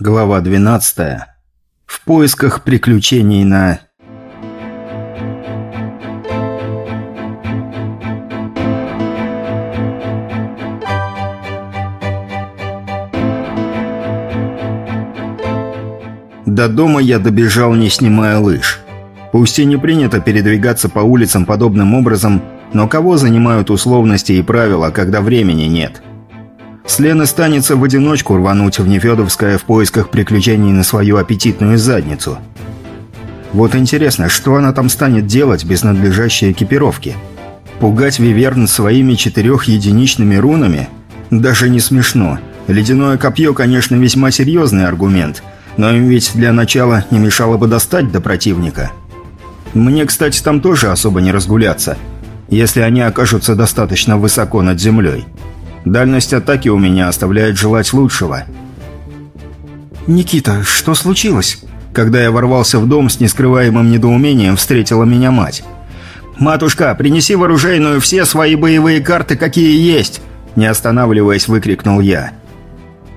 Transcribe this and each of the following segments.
Глава 12. В поисках приключений на... До дома я добежал, не снимая лыж. Пусть и не принято передвигаться по улицам подобным образом, но кого занимают условности и правила, когда времени нет? С Лены станется в одиночку рвануть в Нефедовское в поисках приключений на свою аппетитную задницу. Вот интересно, что она там станет делать без надлежащей экипировки? Пугать Виверн своими четырехединичными рунами? Даже не смешно. Ледяное копье, конечно, весьма серьезный аргумент, но им ведь для начала не мешало бы достать до противника. Мне, кстати, там тоже особо не разгуляться, если они окажутся достаточно высоко над землей. Дальность атаки у меня оставляет желать лучшего. «Никита, что случилось?» Когда я ворвался в дом с нескрываемым недоумением, встретила меня мать. «Матушка, принеси в оружейную все свои боевые карты, какие есть!» Не останавливаясь, выкрикнул я.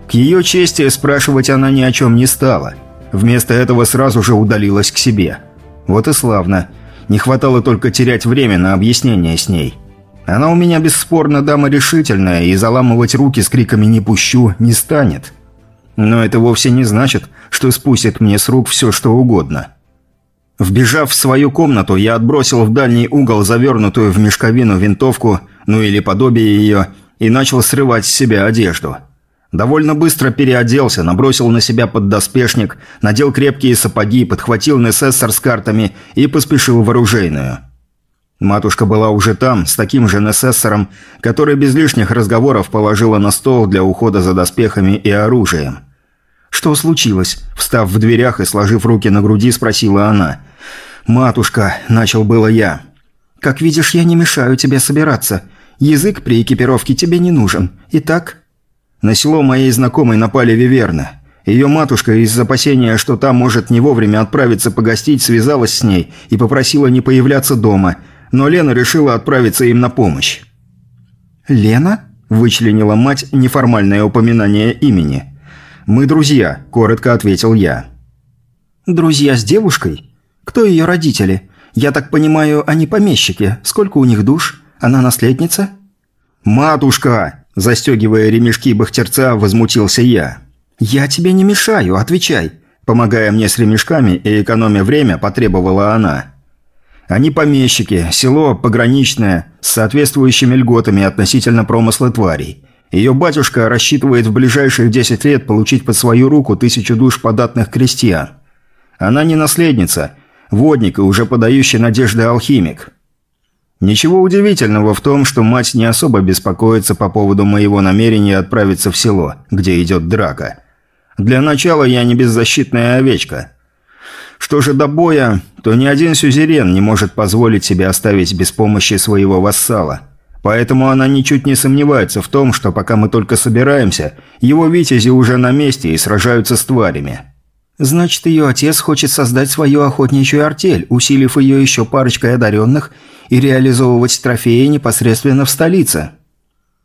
К ее чести спрашивать она ни о чем не стала. Вместо этого сразу же удалилась к себе. Вот и славно. Не хватало только терять время на объяснение с ней. Она у меня бесспорно дама решительная, и заламывать руки с криками «не пущу» не станет. Но это вовсе не значит, что спустит мне с рук все, что угодно. Вбежав в свою комнату, я отбросил в дальний угол завернутую в мешковину винтовку, ну или подобие ее, и начал срывать с себя одежду. Довольно быстро переоделся, набросил на себя поддоспешник, надел крепкие сапоги, подхватил Несессор с картами и поспешил в оружейную. Матушка была уже там, с таким же Несессором, который без лишних разговоров положила на стол для ухода за доспехами и оружием. «Что случилось?» Встав в дверях и сложив руки на груди, спросила она. «Матушка», – начал было я. «Как видишь, я не мешаю тебе собираться. Язык при экипировке тебе не нужен. Итак...» На село моей знакомой напали виверны. Ее матушка из опасения, что та может не вовремя отправиться погостить, связалась с ней и попросила не появляться дома – но Лена решила отправиться им на помощь. «Лена?» – вычленила мать неформальное упоминание имени. «Мы друзья», – коротко ответил я. «Друзья с девушкой? Кто ее родители? Я так понимаю, они помещики. Сколько у них душ? Она наследница?» «Матушка!» – застегивая ремешки бахтерца, возмутился я. «Я тебе не мешаю, отвечай!» Помогая мне с ремешками и экономя время, потребовала она. Они помещики, село пограничное, с соответствующими льготами относительно промысла тварей. Ее батюшка рассчитывает в ближайшие 10 лет получить под свою руку тысячу душ податных крестьян. Она не наследница, водник и уже подающий надежды алхимик. Ничего удивительного в том, что мать не особо беспокоится по поводу моего намерения отправиться в село, где идет драка. Для начала я не беззащитная овечка – что же до боя, то ни один сюзерен не может позволить себе оставить без помощи своего вассала. Поэтому она ничуть не сомневается в том, что пока мы только собираемся, его витязи уже на месте и сражаются с тварями. Значит, ее отец хочет создать свою охотничью артель, усилив ее еще парочкой одаренных и реализовывать трофеи непосредственно в столице.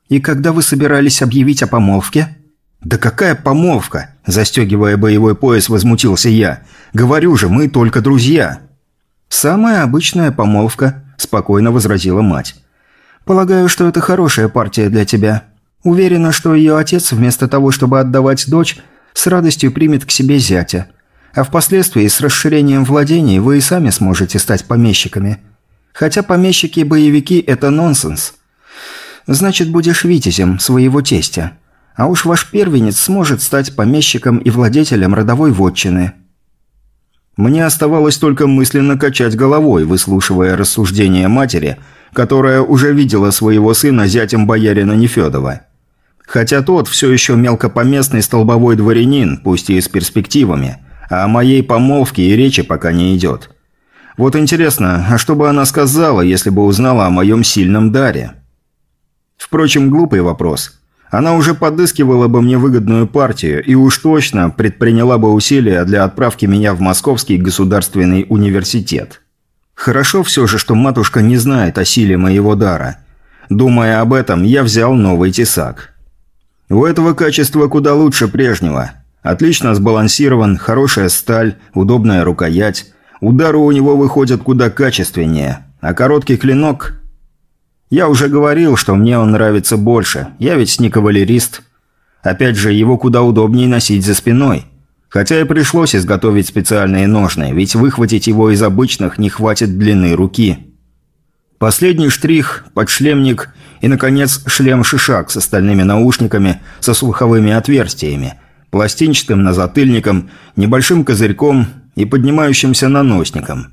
И когда вы собирались объявить о помолвке? «Да какая помолвка?» – застегивая боевой пояс, возмутился я. «Говорю же, мы только друзья». «Самая обычная помолвка», – спокойно возразила мать. «Полагаю, что это хорошая партия для тебя. Уверена, что ее отец, вместо того, чтобы отдавать дочь, с радостью примет к себе зятя. А впоследствии с расширением владений вы и сами сможете стать помещиками. Хотя помещики-боевики – это нонсенс. Значит, будешь витязем своего тестя». А уж ваш первенец сможет стать помещиком и владетелем родовой вотчины. Мне оставалось только мысленно качать головой, выслушивая рассуждения матери, которая уже видела своего сына зятем боярина Нефедова. Хотя тот все еще мелкопоместный столбовой дворянин, пусть и с перспективами, а о моей помолвке и речи пока не идет. Вот интересно, а что бы она сказала, если бы узнала о моем сильном даре? Впрочем, глупый вопрос – она уже подыскивала бы мне выгодную партию и уж точно предприняла бы усилия для отправки меня в Московский государственный университет. Хорошо все же, что матушка не знает о силе моего дара. Думая об этом, я взял новый тесак. У этого качества куда лучше прежнего. Отлично сбалансирован, хорошая сталь, удобная рукоять. Удары у него выходят куда качественнее. А короткий клинок... Я уже говорил, что мне он нравится больше. Я ведь не кавалерист. Опять же, его куда удобнее носить за спиной. Хотя и пришлось изготовить специальные ножны, ведь выхватить его из обычных не хватит длины руки. Последний штрих – подшлемник и, наконец, шлем-шишак с остальными наушниками со слуховыми отверстиями, пластинчатым назатыльником, небольшим козырьком и поднимающимся наносником.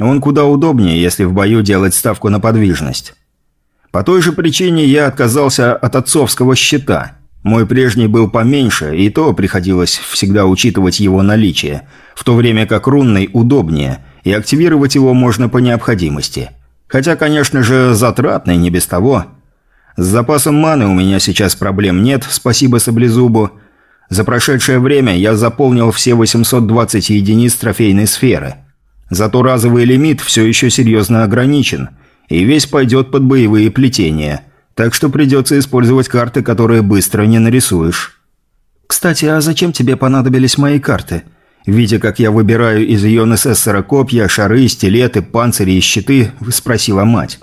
Он куда удобнее, если в бою делать ставку на подвижность. По той же причине я отказался от отцовского щита – мой прежний был поменьше, и то приходилось всегда учитывать его наличие, в то время как рунный удобнее, и активировать его можно по необходимости. Хотя, конечно же, затратный, не без того. С запасом маны у меня сейчас проблем нет, спасибо Саблезубу. За прошедшее время я заполнил все 820 единиц трофейной сферы. Зато разовый лимит все еще серьезно ограничен, и весь пойдет под боевые плетения – так что придется использовать карты, которые быстро не нарисуешь. Кстати, а зачем тебе понадобились мои карты? Видя, как я выбираю из ее НССера копья, шары, стилеты, панцири и щиты, спросила мать.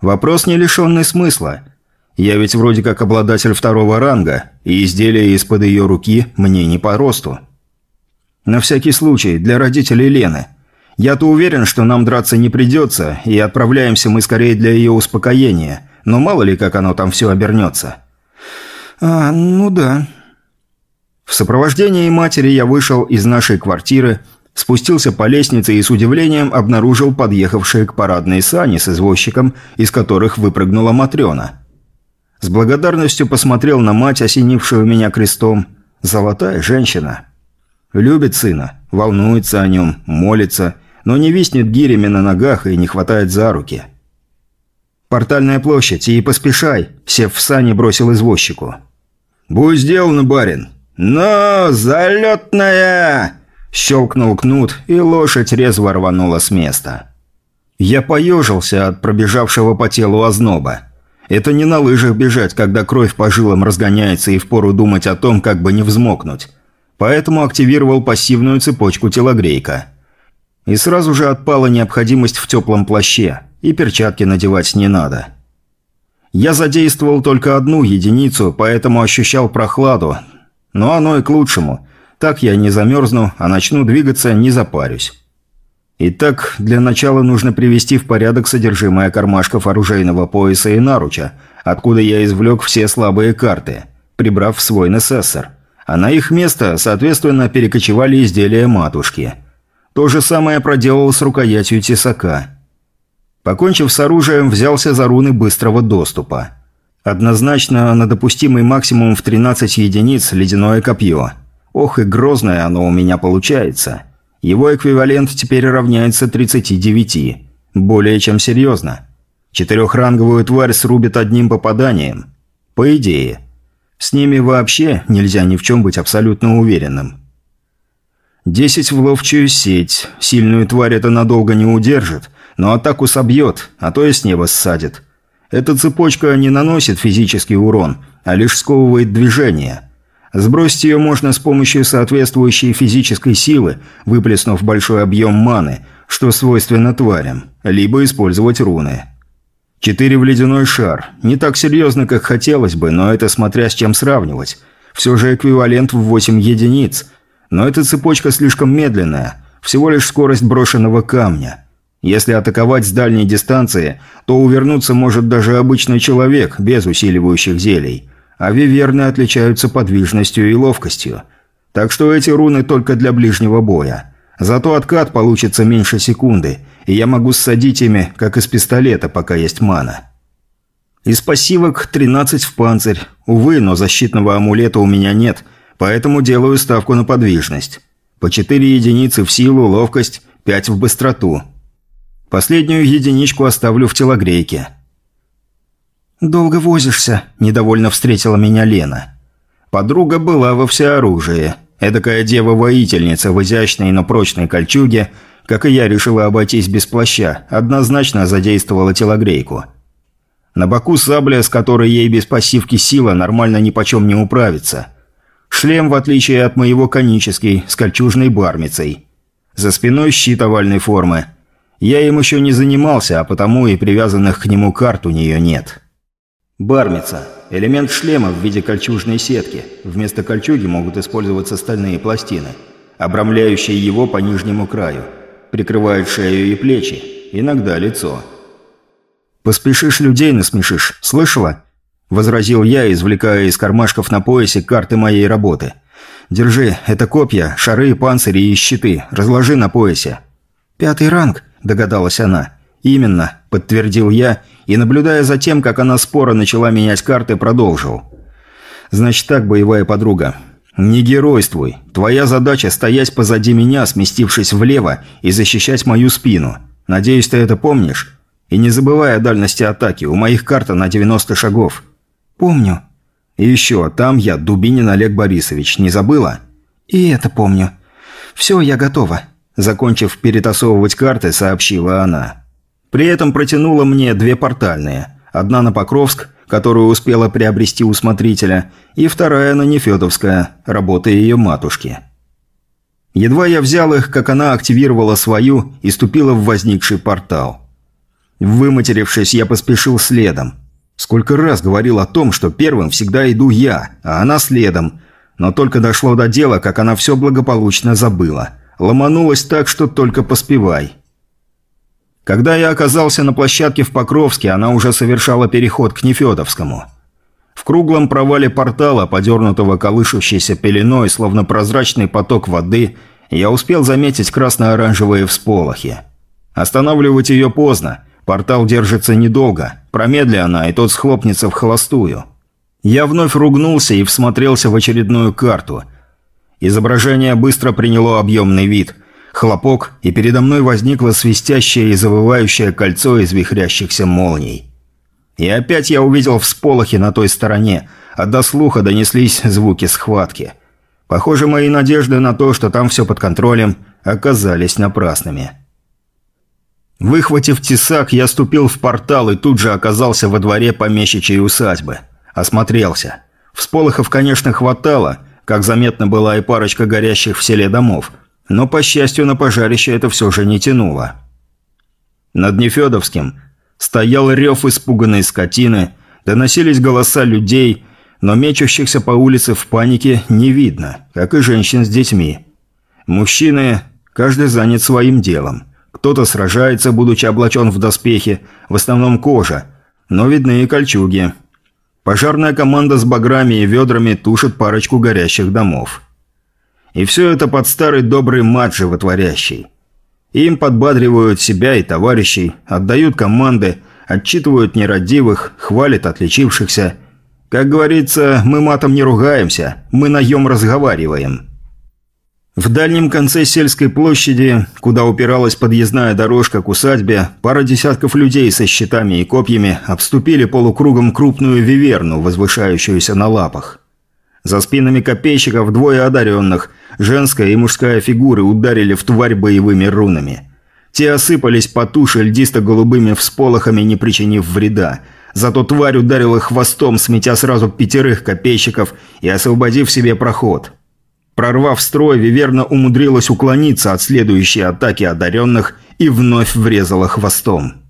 Вопрос не лишенный смысла. Я ведь вроде как обладатель второго ранга, и изделия из-под ее руки мне не по росту. На всякий случай, для родителей Лены. Я-то уверен, что нам драться не придется, и отправляемся мы скорее для ее успокоения – но мало ли, как оно там все обернется. А, ну да. В сопровождении матери я вышел из нашей квартиры, спустился по лестнице и с удивлением обнаружил подъехавшие к парадной сани с извозчиком, из которых выпрыгнула Матрена. С благодарностью посмотрел на мать, осенившую меня крестом. Золотая женщина. Любит сына, волнуется о нем, молится, но не виснет гирями на ногах и не хватает за руки. «Портальная площадь, и поспешай!» – сев в сани, бросил извозчику. «Будь сделано, барин!» «Но, залетная!» – щелкнул кнут, и лошадь резво рванула с места. Я поежился от пробежавшего по телу озноба. Это не на лыжах бежать, когда кровь по жилам разгоняется и впору думать о том, как бы не взмокнуть. Поэтому активировал пассивную цепочку телогрейка. И сразу же отпала необходимость в теплом плаще – и перчатки надевать не надо. Я задействовал только одну единицу, поэтому ощущал прохладу. Но оно и к лучшему. Так я не замерзну, а начну двигаться, не запарюсь. Итак, для начала нужно привести в порядок содержимое кармашков оружейного пояса и наруча, откуда я извлек все слабые карты, прибрав свой несессор. А на их место, соответственно, перекочевали изделия матушки. То же самое проделал с рукоятью тесака – Покончив с оружием, взялся за руны быстрого доступа. Однозначно на допустимый максимум в 13 единиц ледяное копье. Ох и грозное оно у меня получается. Его эквивалент теперь равняется 39. Более чем серьезно. Четырехранговую тварь срубит одним попаданием. По идее. С ними вообще нельзя ни в чем быть абсолютно уверенным. Десять в ловчую сеть. Сильную тварь это надолго не удержит – но атаку собьет, а то и с неба ссадит. Эта цепочка не наносит физический урон, а лишь сковывает движение. Сбросить ее можно с помощью соответствующей физической силы, выплеснув большой объем маны, что свойственно тварям, либо использовать руны. Четыре в ледяной шар. Не так серьезно, как хотелось бы, но это смотря с чем сравнивать. Все же эквивалент в 8 единиц. Но эта цепочка слишком медленная. Всего лишь скорость брошенного камня. Если атаковать с дальней дистанции, то увернуться может даже обычный человек, без усиливающих зелий. А виверны отличаются подвижностью и ловкостью. Так что эти руны только для ближнего боя. Зато откат получится меньше секунды, и я могу ссадить ими, как из пистолета, пока есть мана. Из пассивок 13 в панцирь. Увы, но защитного амулета у меня нет, поэтому делаю ставку на подвижность. По 4 единицы в силу, ловкость, 5 в быстроту – Последнюю единичку оставлю в телогрейке». «Долго возишься», – недовольно встретила меня Лена. Подруга была во всеоружии. Эдакая дева-воительница в изящной, но прочной кольчуге, как и я решила обойтись без плаща, однозначно задействовала телогрейку. На боку сабля, с которой ей без пассивки сила, нормально ни почем не управиться. Шлем, в отличие от моего, конический, с кольчужной бармицей. За спиной щит овальной формы. Я им еще не занимался, а потому и привязанных к нему карт у нее нет. Бармица. Элемент шлема в виде кольчужной сетки. Вместо кольчуги могут использоваться стальные пластины, обрамляющие его по нижнему краю. Прикрывают шею и плечи, иногда лицо. «Поспешишь, людей насмешишь, слышала?» Возразил я, извлекая из кармашков на поясе карты моей работы. «Держи, это копья, шары, панцири и щиты. Разложи на поясе». «Пятый ранг», – догадалась она. «Именно», – подтвердил я, и, наблюдая за тем, как она споро начала менять карты, продолжил. «Значит так, боевая подруга. Не геройствуй. Твоя задача – стоять позади меня, сместившись влево, и защищать мою спину. Надеюсь, ты это помнишь? И не забывай о дальности атаки, у моих карта на 90 шагов». «Помню». «И еще, там я, Дубинин Олег Борисович, не забыла?» «И это помню. Все, я готова», – закончив перетасовывать карты, сообщила она. При этом протянула мне две портальные. Одна на Покровск, которую успела приобрести у смотрителя, и вторая на Нефедовская, работа ее матушки. Едва я взял их, как она активировала свою и ступила в возникший портал. Выматерившись, я поспешил следом. Сколько раз говорил о том, что первым всегда иду я, а она следом. Но только дошло до дела, как она все благополучно забыла. Ломанулась так, что только поспевай. Когда я оказался на площадке в Покровске, она уже совершала переход к Нефедовскому. В круглом провале портала, подернутого колышущейся пеленой, словно прозрачный поток воды, я успел заметить красно-оранжевые всполохи. Останавливать ее поздно – Портал держится недолго. Промедли она, и тот схлопнется в холостую. Я вновь ругнулся и всмотрелся в очередную карту. Изображение быстро приняло объемный вид. Хлопок, и передо мной возникло свистящее и завывающее кольцо из вихрящихся молний. И опять я увидел всполохи на той стороне, а до слуха донеслись звуки схватки. Похоже, мои надежды на то, что там все под контролем, оказались напрасными. Выхватив тесак, я ступил в портал и тут же оказался во дворе помещичьей усадьбы. Осмотрелся. Всполохов, конечно, хватало, как заметно была и парочка горящих в селе домов, но, по счастью, на пожарище это все же не тянуло. Над Нефедовским стоял рев испуганной скотины, доносились голоса людей, но мечущихся по улице в панике не видно, как и женщин с детьми. Мужчины, каждый занят своим делом. Кто-то сражается, будучи облачен в доспехи, в основном кожа, но видны и кольчуги. Пожарная команда с баграми и ведрами тушит парочку горящих домов. И все это под старый добрый мат животворящий. Им подбадривают себя и товарищей, отдают команды, отчитывают нерадивых, хвалят отличившихся. Как говорится, мы матом не ругаемся, мы наем разговариваем. В дальнем конце сельской площади, куда упиралась подъездная дорожка к усадьбе, пара десятков людей со щитами и копьями обступили полукругом крупную виверну, возвышающуюся на лапах. За спинами копейщиков двое одаренных, женская и мужская фигуры ударили в тварь боевыми рунами. Те осыпались по туше льдисто-голубыми всполохами, не причинив вреда. Зато тварь ударила хвостом, сметя сразу пятерых копейщиков и освободив себе проход – Прорвав строй, Виверна умудрилась уклониться от следующей атаки одаренных и вновь врезала хвостом.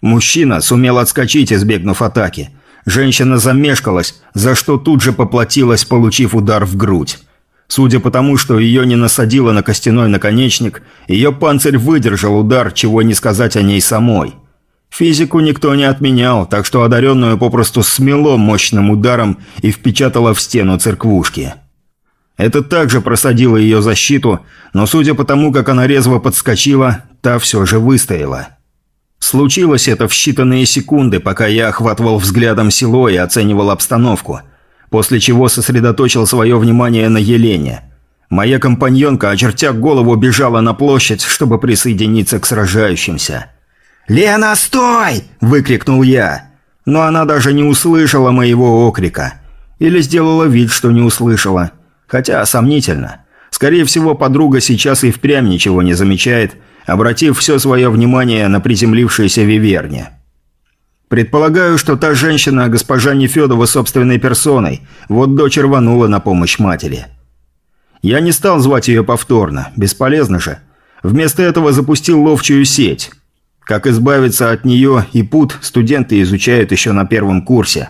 Мужчина сумел отскочить, избегнув атаки. Женщина замешкалась, за что тут же поплатилась, получив удар в грудь. Судя по тому, что ее не насадило на костяной наконечник, ее панцирь выдержал удар, чего не сказать о ней самой. Физику никто не отменял, так что одаренную попросту смело мощным ударом и впечатало в стену церквушки. Это также просадило ее защиту, но судя по тому, как она резво подскочила, та все же выстояла. Случилось это в считанные секунды, пока я охватывал взглядом село и оценивал обстановку, после чего сосредоточил свое внимание на Елене. Моя компаньонка, очертя голову, бежала на площадь, чтобы присоединиться к сражающимся. «Лена, стой!» – выкрикнул я. Но она даже не услышала моего окрика. Или сделала вид, что не услышала – Хотя сомнительно. Скорее всего, подруга сейчас и впрямь ничего не замечает, обратив все свое внимание на приземлившееся виверне. Предполагаю, что та женщина, госпожа Нефедова собственной персоной, вот дочь рванула на помощь матери. Я не стал звать ее повторно, бесполезно же. Вместо этого запустил ловчую сеть. Как избавиться от нее и пут студенты изучают еще на первом курсе.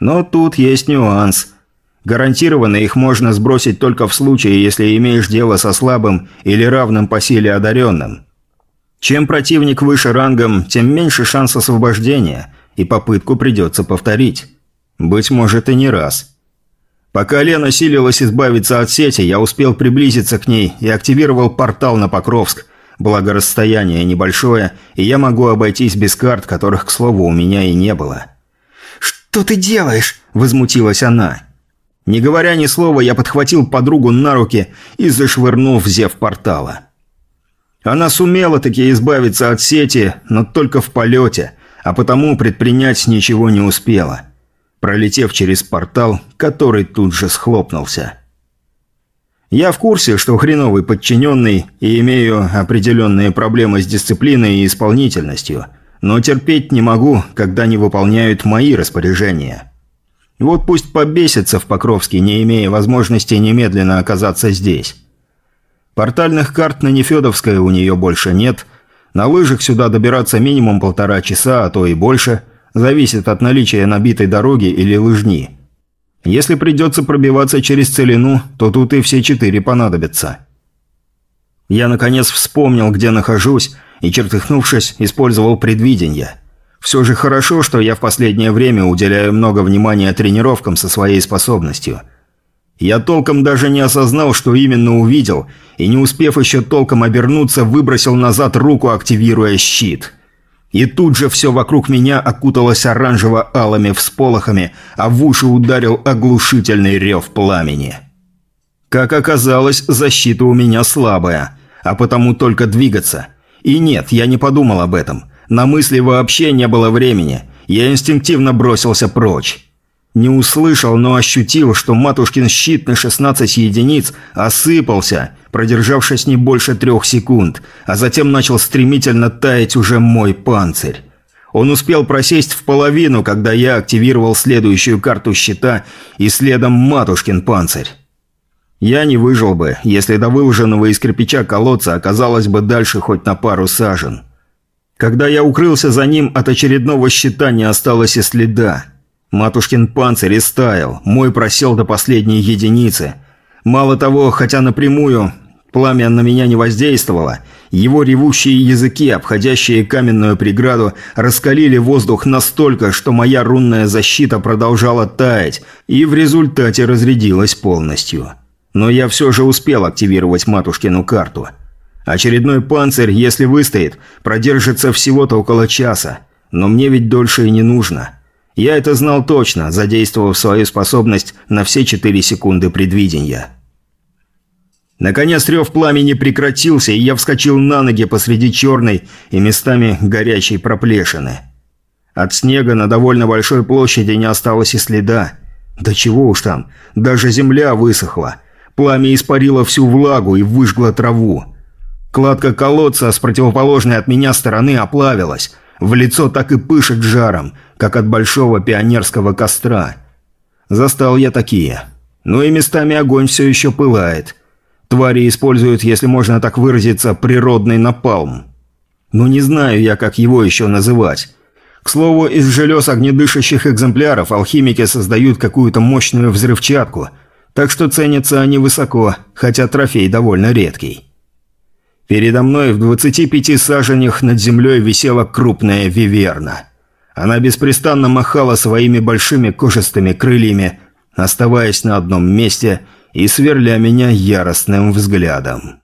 Но тут есть нюанс. Гарантированно их можно сбросить только в случае, если имеешь дело со слабым или равным по силе одаренным. Чем противник выше рангом, тем меньше шанс освобождения, и попытку придется повторить. Быть может и не раз. Пока Лена силилась избавиться от сети, я успел приблизиться к ней и активировал портал на Покровск, благо расстояние небольшое, и я могу обойтись без карт, которых, к слову, у меня и не было. «Что ты делаешь?» – возмутилась она. Не говоря ни слова, я подхватил подругу на руки и зашвырнул в зев портала. Она сумела таки избавиться от сети, но только в полете, а потому предпринять ничего не успела, пролетев через портал, который тут же схлопнулся. Я в курсе, что хреновый подчиненный и имею определенные проблемы с дисциплиной и исполнительностью, но терпеть не могу, когда не выполняют мои распоряжения. Вот пусть побесится в Покровске, не имея возможности немедленно оказаться здесь. Портальных карт на Нефедовской у нее больше нет, на лыжах сюда добираться минимум полтора часа, а то и больше, зависит от наличия набитой дороги или лыжни – если придется пробиваться через целину, то тут и все четыре понадобятся. Я, наконец, вспомнил, где нахожусь, и, чертыхнувшись, использовал предвидение. Все же хорошо, что я в последнее время уделяю много внимания тренировкам со своей способностью. Я толком даже не осознал, что именно увидел, и не успев еще толком обернуться, выбросил назад руку, активируя щит – и тут же все вокруг меня окуталось оранжево-алыми всполохами, а в уши ударил оглушительный рев пламени. Как оказалось, защита у меня слабая, а потому только двигаться. И нет, я не подумал об этом. На мысли вообще не было времени. Я инстинктивно бросился прочь. Не услышал, но ощутил, что матушкин щит на 16 единиц осыпался, продержавшись не больше трех секунд, а затем начал стремительно таять уже мой панцирь. Он успел просесть в половину, когда я активировал следующую карту щита и следом матушкин панцирь. Я не выжил бы, если до выложенного из кирпича колодца оказалось бы дальше хоть на пару сажен. Когда я укрылся за ним, от очередного щита не осталось и следа. Матушкин панцирь истаял, мой просел до последней единицы. Мало того, хотя напрямую пламя на меня не воздействовало, его ревущие языки, обходящие каменную преграду, раскалили воздух настолько, что моя рунная защита продолжала таять и в результате разрядилась полностью. Но я все же успел активировать матушкину карту. Очередной панцирь, если выстоит, продержится всего-то около часа, но мне ведь дольше и не нужно. Я это знал точно, задействовав свою способность на все четыре секунды предвидения. Наконец рев пламени прекратился, и я вскочил на ноги посреди черной и местами горячей проплешины. От снега на довольно большой площади не осталось и следа. Да чего уж там, даже земля высохла. Пламя испарило всю влагу и выжгло траву. Кладка колодца с противоположной от меня стороны оплавилась. В лицо так и пышет жаром – как от большого пионерского костра. Застал я такие. Ну и местами огонь все еще пылает. Твари используют, если можно так выразиться, природный напалм. Ну не знаю я, как его еще называть. К слову, из желез огнедышащих экземпляров алхимики создают какую-то мощную взрывчатку, так что ценятся они высоко, хотя трофей довольно редкий. Передо мной в 25 саженях над землей висела крупная виверна – она беспрестанно махала своими большими кожистыми крыльями, оставаясь на одном месте и сверля меня яростным взглядом.